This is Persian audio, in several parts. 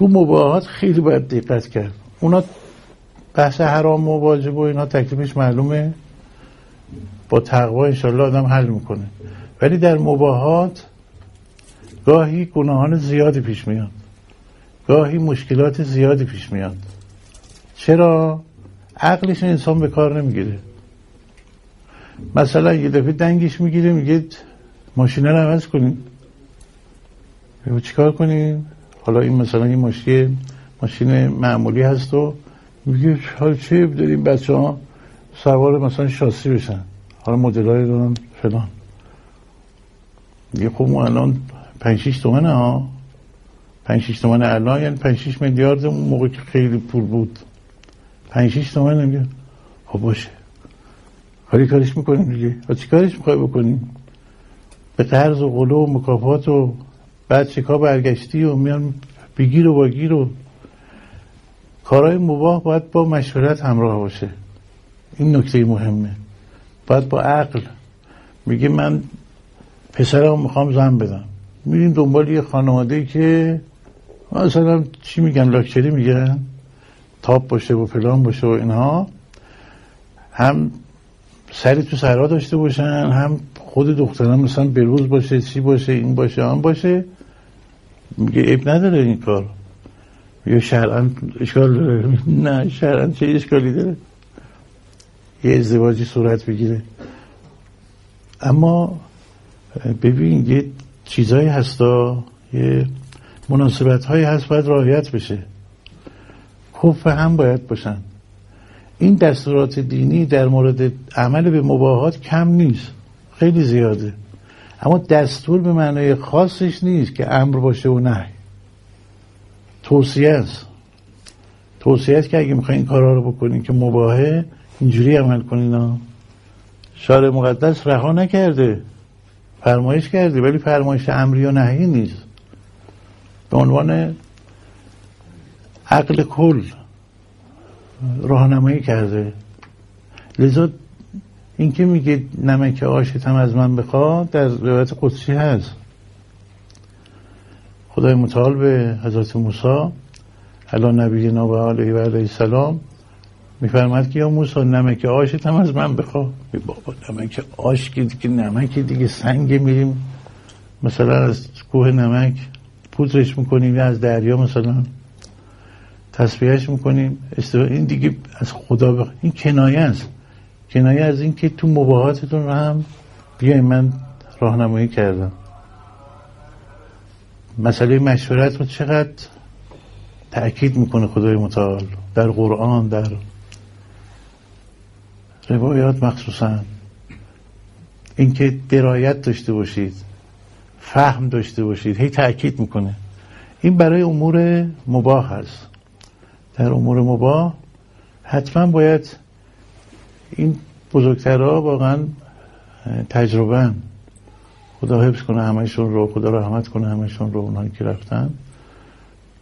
تو مباهات خیلی باید دقت کرد. اونا بحث حرام و واجب و اینا تکلیفش معلومه. با تقوا انشالله آدم حل می‌کنه. ولی در مباهات گاهی گناهان زیادی پیش میاد. گاهی مشکلات زیادی پیش میاد. چرا؟ عقلش انسان به کار نمی‌گیره. مثلا یه دفعه دنگش می‌گیره میگه ماشین رو عوض کنیم چیکار کنیم حالا این مثلا این ماشین ماشین معمولی هست و میگه حالا چه داریم بچه ها سوار مثلا شاسی بشن. حالا مدل های دارن فلان. میگه خب ما الان پنج شیش تومنه ها. پنج شیش تومن الان یعنی پنج شیش میلیارد اون موقع که خیلی پول بود. پنج شیش تومن میگه. خب باشه. کاری کارش می‌کنیم دیگه. چی کارش می‌خوای بکنیم؟ به قرض و قلو و مکافات و بعد چکا برگشتی و میان بگیر و باگیر و کارهای مباه باید با مشورت همراه باشه. این نکته مهمه. باید با عقل. میگه من پسرم می‌خوام زن بدم. میریم دنبال یه خانواده که مثلا چی میگن لاکچری میگن؟ تاپ باشه و فلان باشه و اینها. هم سری تو سرها داشته باشن هم خود دختران مثلا بروز باشه چی باشه این باشه آن باشه. میگه اب نداره این کار. یا شرعا اشکال داره. نه شرعا چه اشکالی داره؟ یه ازدواجی صورت بگیره. اما ببین یه چیزایی هستا یه مناسبت هایی هست باید رعایت بشه. کف هم باید باشن. این دستورات دینی در مورد عمل به مباهات کم نیست. خیلی زیاده. اما دستور به معنای خاصش نیست که امر باشه و نه توصیه است. توصیه است که اگه می‌خواین این کارا رو بکنین که مباهه اینجوری عمل کنین ها مقدس رها نکرده. فرمایش کرده ولی فرمایش امری و نهی نیست. به عنوان عقل کل راهنمایی کرده. لذا اینکه میگه نمک آشتم از من بخواد در روایت قدسی هست. خدای متعال به حضرت موسی علا نبی و علیه و علیه السلام میفرماد که یا موسی نمک آشتم از من بخواه بابا نمک آش که دیگه نمک دیگه سنگ میریم. مثلا از کوه نمک پودرش می‌کنیم یا از دریا مثلا تصفیهش می‌کنیم. این دیگه از خدا بخ... این کنایه است. کنایه از این که تو مباهاتتون رو هم بیای من راهنمایی کردم. مسئله مشورت رو چقدر تأکید می‌کنه خدای متعال؟ در قرآن در روایات مخصوصا. اینکه درایت داشته باشید فهم داشته باشید هی تأکید می‌کنه. این برای امور مباه هست. در امور مباه حتما باید این بزرگترها واقعا تجربه خدا حفظ کنه همشون رو خدا رحمت کنه همشون رو اونهایی که رفتن.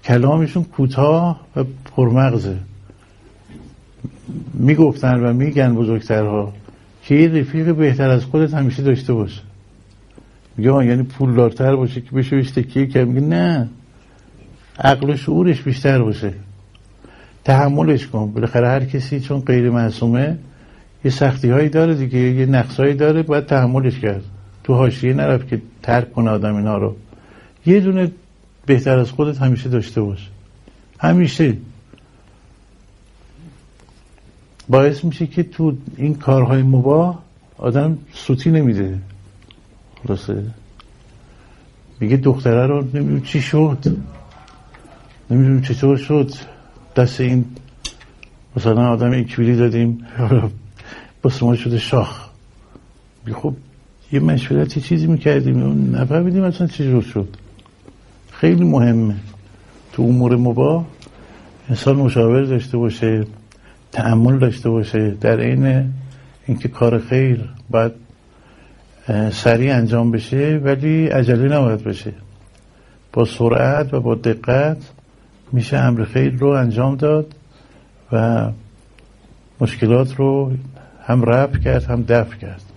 کلامشون کوتاه و پرمغزه. می‌گفتن و میگن بزرگترها که یه رفیق بهتر از خودت همیشه داشته باشه. میگه یعنی پولدارتر باشه که بشه بیش تکیه که میگه نه عقل و شعورش بیشتر باشه. تحملش کن. بالاخره هر کسی چون غیر معصومه یه سختی هایی داره دیگه یه نقص هایی داره باید تحملش کرد. تو حاشیه نرفت که ترک کنه آدم اینا رو. یه دونه بهتر از خودت همیشه داشته باش. همیشه. باعث میشه که تو این کارهای مباه آدم سوتی نمیده. خلاصه میگه دختره رو نمی‌دونم چی شد. نمی‌دونم چطور شد. دست این مثلا آدم ایکویلی دادیم. بس ما شده شاخ. خب یه مشورتی چیزی می‌کردیم. نفهمیدیم اصلا چی شد. خیلی مهمه. تو امور مباه انسان مشاور داشته باشه تعمل داشته باشه در عین اینکه کار خیر باید سریع انجام بشه ولی عجله نباید بشه با سرعت و با دقت میشه امر خیر رو انجام داد و مشکلات رو هم رفع کرد هم دفع کرد.